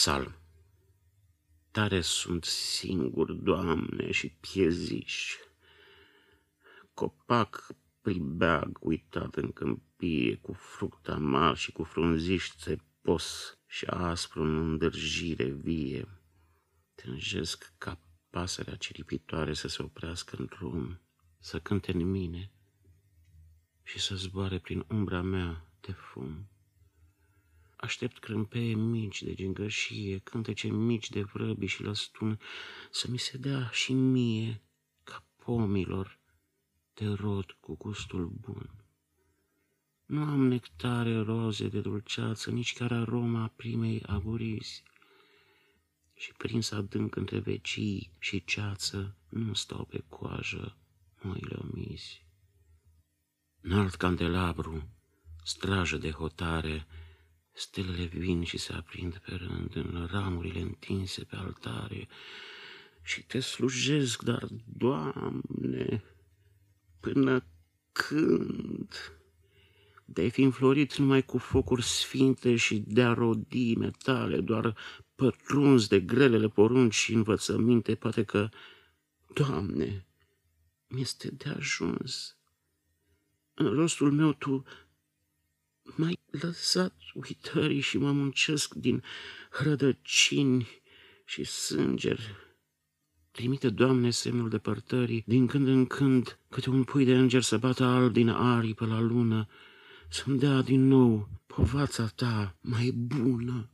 Psalm Tare sunt singur, Doamne, și pieziș. Copac pribeag uitat în câmpie, cu fruct amar și cu frunziși țepos și aspru în îndârjire vie. Tânjesc ca pasărea ciripitoare să se oprească în drum, să cânte în mine și să zboare prin umbra mea de fum. Aștept crâmpeie mici de gingășie, cântece mici de vrăbi și lăstun, să mi se dea și mie, ca pomilor, de rod cu gustul bun. Nu am nectare roze de dulceață, nici chiar aroma primei aburizi. Și prins adânc între vecii și ceață, nu stau pe coajă măile omizi. Înalt candelabru, strajă de hotare, Stelele vin și se aprind pe rând în ramurile întinse pe altare și te slujesc, dar, Doamne, până când? De-ai fi înflorit numai cu focuri sfinte și de-a rodi metale, doar pătrunzi de grelele porunci și învățăminte, poate că, Doamne, mi-este de ajuns. În rostul meu Tu mai lăsat uitării și mă muncesc din hrădăcini și sânger. Trimite, Doamne, semnul depărtării, din când în când, câte un pui de înger să bată alb din aripă la lună, să-mi dea din nou povața ta mai bună.